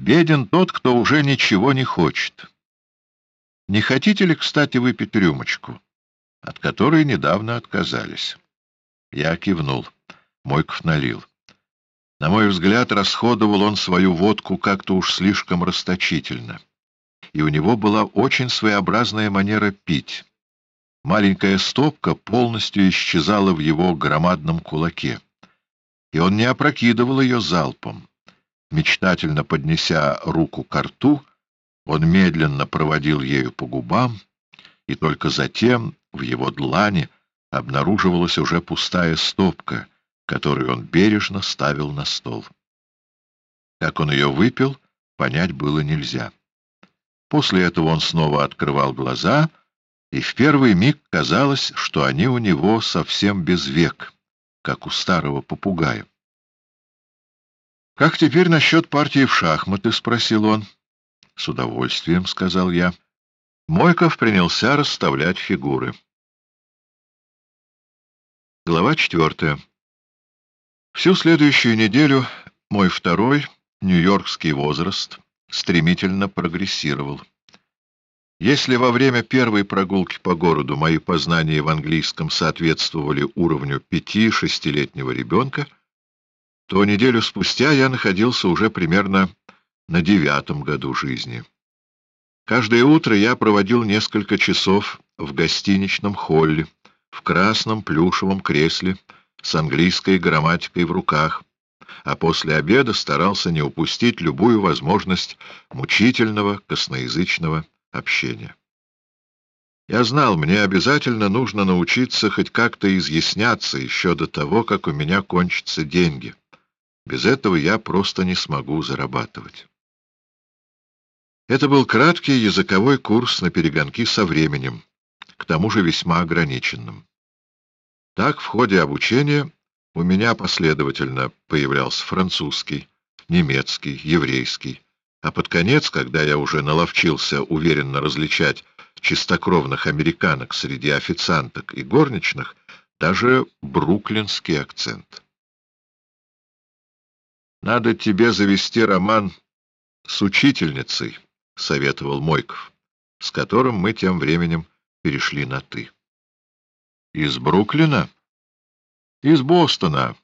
Беден тот, кто уже ничего не хочет. Не хотите ли, кстати, выпить рюмочку, от которой недавно отказались? Я кивнул. Мойков налил. На мой взгляд, расходовал он свою водку как-то уж слишком расточительно. И у него была очень своеобразная манера пить. Маленькая стопка полностью исчезала в его громадном кулаке. И он не опрокидывал ее залпом. Мечтательно поднеся руку к рту, он медленно проводил ею по губам, и только затем в его длани обнаруживалась уже пустая стопка, которую он бережно ставил на стол. Как он ее выпил, понять было нельзя. После этого он снова открывал глаза, и в первый миг казалось, что они у него совсем без век, как у старого попугая. «Как теперь насчет партии в шахматы?» — спросил он. «С удовольствием», — сказал я. Мойков принялся расставлять фигуры. Глава четвертая. Всю следующую неделю мой второй, нью-йоркский возраст, стремительно прогрессировал. Если во время первой прогулки по городу мои познания в английском соответствовали уровню пяти-шестилетнего ребенка, то неделю спустя я находился уже примерно на девятом году жизни. Каждое утро я проводил несколько часов в гостиничном холле, в красном плюшевом кресле, с английской грамматикой в руках, а после обеда старался не упустить любую возможность мучительного косноязычного общения. Я знал, мне обязательно нужно научиться хоть как-то изъясняться еще до того, как у меня кончатся деньги. Без этого я просто не смогу зарабатывать. Это был краткий языковой курс на перегонки со временем, к тому же весьма ограниченным. Так, в ходе обучения у меня последовательно появлялся французский, немецкий, еврейский, а под конец, когда я уже наловчился уверенно различать чистокровных американок среди официанток и горничных, даже бруклинский акцент. «Надо тебе завести роман с учительницей», — советовал Мойков, с которым мы тем временем перешли на «ты». Из Бруклина? Из Бостона.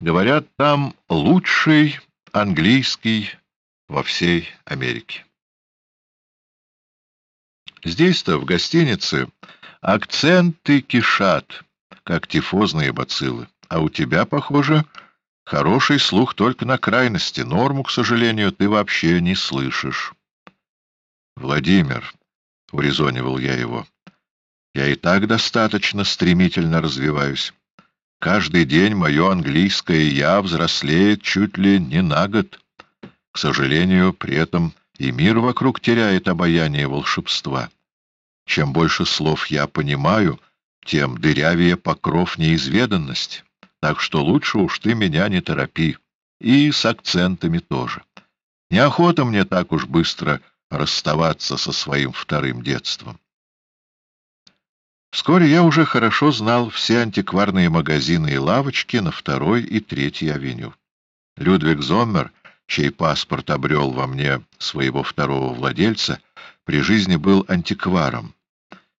Говорят, там лучший английский во всей Америке. Здесь-то, в гостинице, акценты кишат, как тифозные бациллы. А у тебя, похоже, хороший слух только на крайности. Норму, к сожалению, ты вообще не слышишь. Владимир, — урезонивал я его, — я и так достаточно стремительно развиваюсь. Каждый день мое английское «я» взрослеет чуть ли не на год. К сожалению, при этом и мир вокруг теряет обаяние волшебства. Чем больше слов я понимаю, тем дырявее покров неизведанности. Так что лучше уж ты меня не торопи. И с акцентами тоже. Неохота мне так уж быстро расставаться со своим вторым детством. Вскоре я уже хорошо знал все антикварные магазины и лавочки на второй и третьей авеню. Людвиг Зоммер, чей паспорт обрел во мне своего второго владельца, при жизни был антикваром.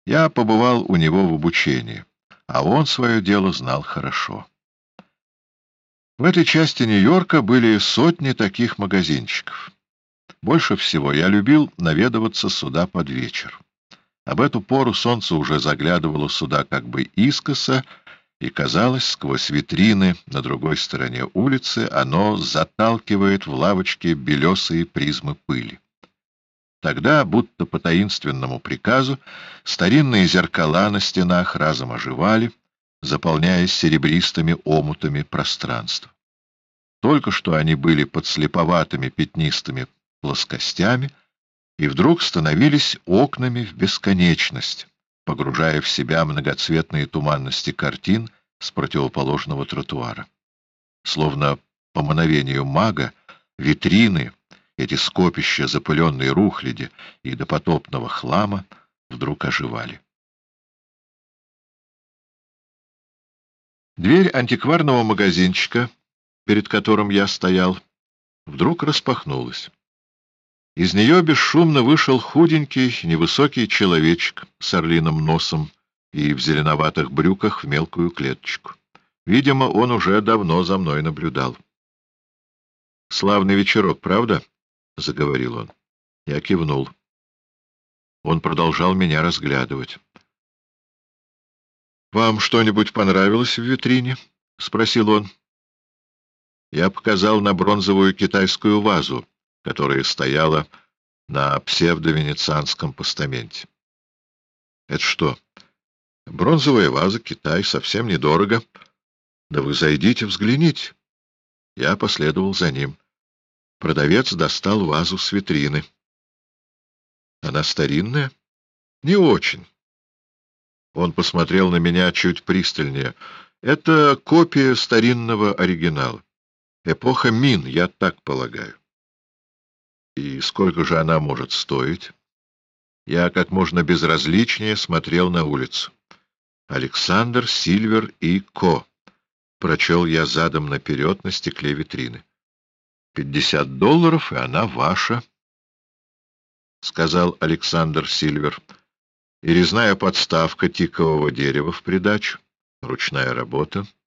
Я побывал у него в обучении, а он свое дело знал хорошо. В этой части Нью-Йорка были сотни таких магазинчиков. Больше всего я любил наведываться сюда под вечер. Об эту пору солнце уже заглядывало сюда как бы искоса, и, казалось, сквозь витрины на другой стороне улицы оно заталкивает в лавочки белесые призмы пыли. Тогда, будто по таинственному приказу, старинные зеркала на стенах разом оживали, заполняясь серебристыми омутами пространства. Только что они были подслеповатыми пятнистыми плоскостями — и вдруг становились окнами в бесконечность, погружая в себя многоцветные туманности картин с противоположного тротуара. Словно по мановению мага, витрины, эти скопища запыленной рухляди и допотопного хлама вдруг оживали. Дверь антикварного магазинчика, перед которым я стоял, вдруг распахнулась. Из нее бесшумно вышел худенький, невысокий человечек с орлиным носом и в зеленоватых брюках в мелкую клеточку. Видимо, он уже давно за мной наблюдал. «Славный вечерок, правда?» — заговорил он. Я кивнул. Он продолжал меня разглядывать. «Вам что-нибудь понравилось в витрине?» — спросил он. Я показал на бронзовую китайскую вазу, которая стояла на псевдовенецианском постаменте. «Это что?» «Бронзовая ваза, Китай, совсем недорого. Да вы зайдите, взгляните». Я последовал за ним. Продавец достал вазу с витрины. Она старинная? Не очень. Он посмотрел на меня чуть пристальнее. Это копия старинного оригинала. Эпоха Мин, я так полагаю. И сколько же она может стоить? Я как можно безразличнее смотрел на улицу. Александр, Сильвер и Ко. Прочел я задом наперед на стекле витрины. Пятьдесят долларов, и она ваша, — сказал Александр Сильвер. И резная подставка тикового дерева в придачу, ручная работа —